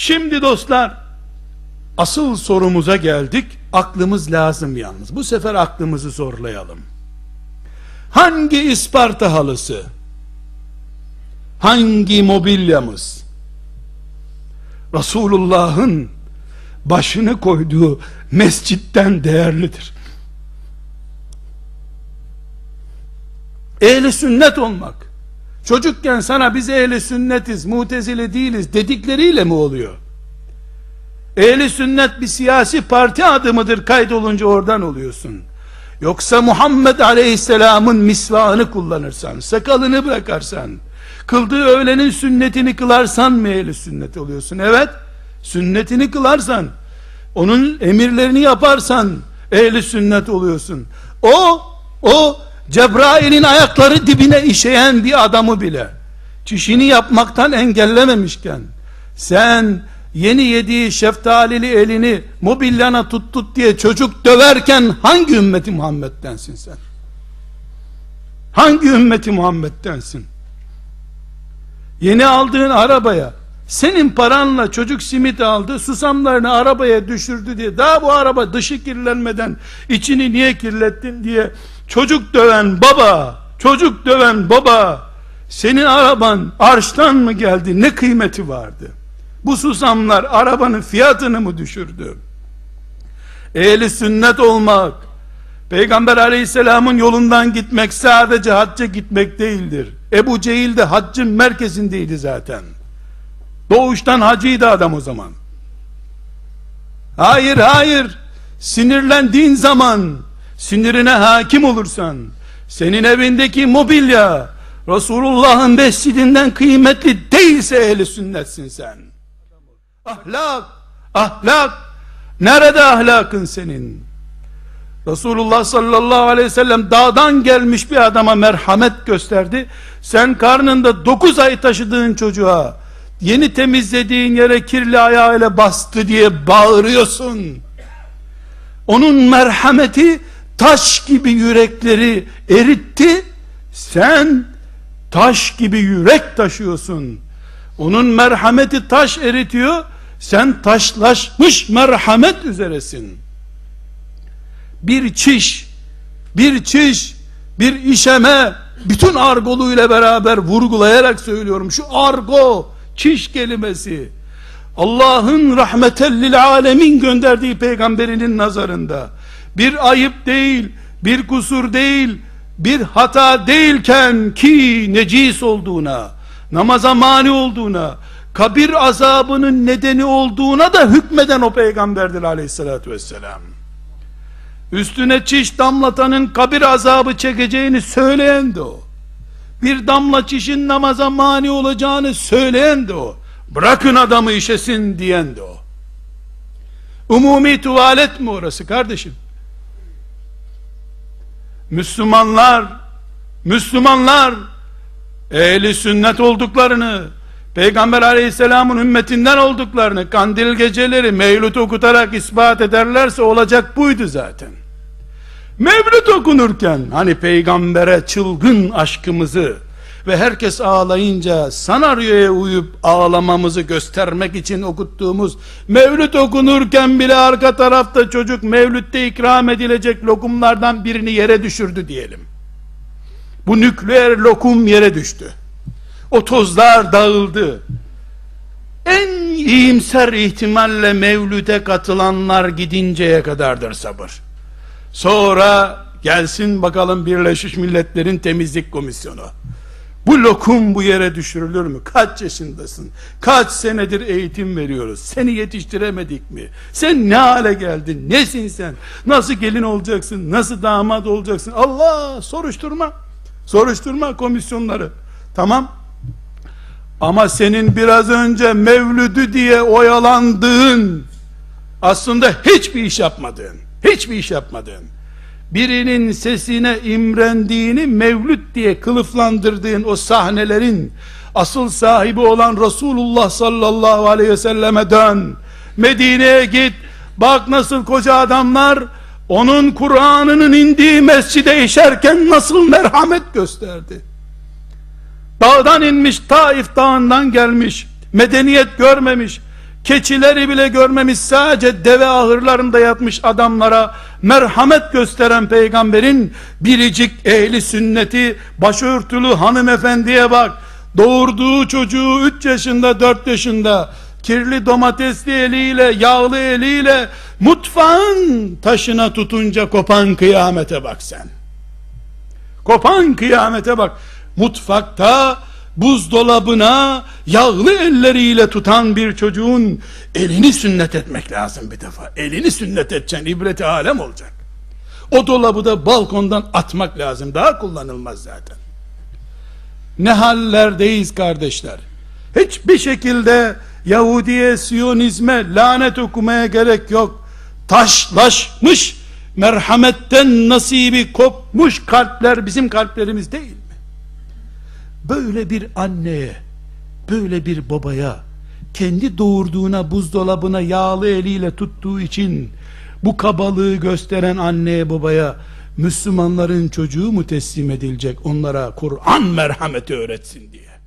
Şimdi dostlar asıl sorumuza geldik. Aklımız lazım yalnız. Bu sefer aklımızı zorlayalım. Hangi isparta halısı? Hangi mobilyamız? Resulullah'ın başını koyduğu mescitten değerlidir. Ehli sünnet olmak. Çocukken sana biz ehli sünnetiz, mutezile değiliz dedikleriyle mi oluyor? Ehli sünnet bir siyasi parti adımıdır kaydolunca oradan oluyorsun. Yoksa Muhammed Aleyhisselam'ın misvağını kullanırsan, sakalını bırakarsan, kıldığı öğlenin sünnetini kılarsan mı ehli sünnet oluyorsun? Evet, sünnetini kılarsan, onun emirlerini yaparsan ehli sünnet oluyorsun. O, o Cebrail'in ayakları dibine işeyen bir adamı bile çişini yapmaktan engellememişken sen yeni yediği şeftalili elini mobilyana tut tut diye çocuk döverken hangi ümmeti Muhammed'densin sen? Hangi ümmeti Muhammed'densin? Yeni aldığın arabaya senin paranla çocuk simit aldı susamlarını arabaya düşürdü diye daha bu araba dışı kirlenmeden içini niye kirlettin diye çocuk döven baba çocuk döven baba senin araban arştan mı geldi ne kıymeti vardı? Bu susamlar arabanın fiyatını mı düşürdü? Ehli sünnet olmak Peygamber aleyhisselamın yolundan gitmek sadece hacca gitmek değildir. Ebu Cehil de haccın merkezindeydi zaten Doğuştan hacıydı adam o zaman. Hayır hayır. Sinirlendiğin zaman, sinirine hakim olursan, senin evindeki mobilya, Resulullah'ın mescidinden kıymetli değilse ehli sünnetsin sen. Ahlak, ahlak, nerede ahlakın senin? Resulullah sallallahu aleyhi ve sellem dağdan gelmiş bir adama merhamet gösterdi. Sen karnında dokuz ay taşıdığın çocuğa, yeni temizlediğin yere kirli ayağıyla bastı diye bağırıyorsun. Onun merhameti taş gibi yürekleri eritti. Sen taş gibi yürek taşıyorsun. Onun merhameti taş eritiyor. Sen taşlaşmış merhamet üzeresin. Bir çiş, bir çiş, bir işeme, bütün argoluyla beraber vurgulayarak söylüyorum. Şu argo, çiş kelimesi. Allah'ın rahmetellil alemin gönderdiği peygamberinin nazarında. Bir ayıp değil, bir kusur değil, bir hata değilken ki necis olduğuna, namaza mani olduğuna, kabir azabının nedeni olduğuna da hükmeden o peygamberdir aleyhissalatü vesselam. Üstüne çiş damlatanın kabir azabı çekeceğini söyleyen de o bir damla çişin namaza mani olacağını söyleyen de o. Bırakın adamı işesin diyen de o. Umumi tuvalet mi orası kardeşim? Müslümanlar, Müslümanlar ehli sünnet olduklarını, Peygamber aleyhisselamın ümmetinden olduklarını kandil geceleri mevlüt okutarak ispat ederlerse olacak buydu zaten. Mevlüt okunurken hani peygambere çılgın aşkımızı ve herkes ağlayınca sanaryoya uyup ağlamamızı göstermek için okuttuğumuz mevlüt okunurken bile arka tarafta çocuk mevlütte ikram edilecek lokumlardan birini yere düşürdü diyelim. Bu nükleer lokum yere düştü. O tozlar dağıldı. En iyimser ihtimalle mevlüde katılanlar gidinceye kadardır sabır. Sonra gelsin bakalım Birleşmiş Milletler'in temizlik komisyonu. Bu lokum bu yere düşürülür mü? Kaç yaşındasın? Kaç senedir eğitim veriyoruz? Seni yetiştiremedik mi? Sen ne hale geldin? Nesin sen? Nasıl gelin olacaksın? Nasıl damat olacaksın? Allah soruşturma. Soruşturma komisyonları. Tamam. Ama senin biraz önce mevlüdü diye oyalandığın aslında hiçbir iş yapmadın. Hiçbir iş yapmadın. Birinin sesine imrendiğini mevlüt diye kılıflandırdığın o sahnelerin asıl sahibi olan Resulullah sallallahu aleyhi ve selleme dön. Medine'ye git. Bak nasıl koca adamlar onun Kur'an'ının indiği mescide işerken nasıl merhamet gösterdi. Dağdan inmiş Taif dağından gelmiş. Medeniyet görmemiş keçileri bile görmemiş sadece deve ahırlarında yatmış adamlara merhamet gösteren peygamberin biricik ehli sünneti başörtülü hanımefendiye bak. Doğurduğu çocuğu 3 yaşında 4 yaşında kirli domatesli eliyle yağlı eliyle mutfağın taşına tutunca kopan kıyamete bak sen. Kopan kıyamete bak. Mutfakta buzdolabına yağlı elleriyle tutan bir çocuğun elini sünnet etmek lazım bir defa. Elini sünnet edeceksin, ibreti alem olacak. O dolabı da balkondan atmak lazım. Daha kullanılmaz zaten. Ne hallerdeyiz kardeşler. Hiçbir şekilde Yahudiye, Siyonizme lanet okumaya gerek yok. Taşlaşmış, merhametten nasibi kopmuş kalpler bizim kalplerimiz değil mi? Böyle bir anneye, böyle bir babaya, kendi doğurduğuna buzdolabına yağlı eliyle tuttuğu için bu kabalığı gösteren anneye babaya Müslümanların çocuğu mu teslim edilecek onlara Kur'an merhameti öğretsin diye.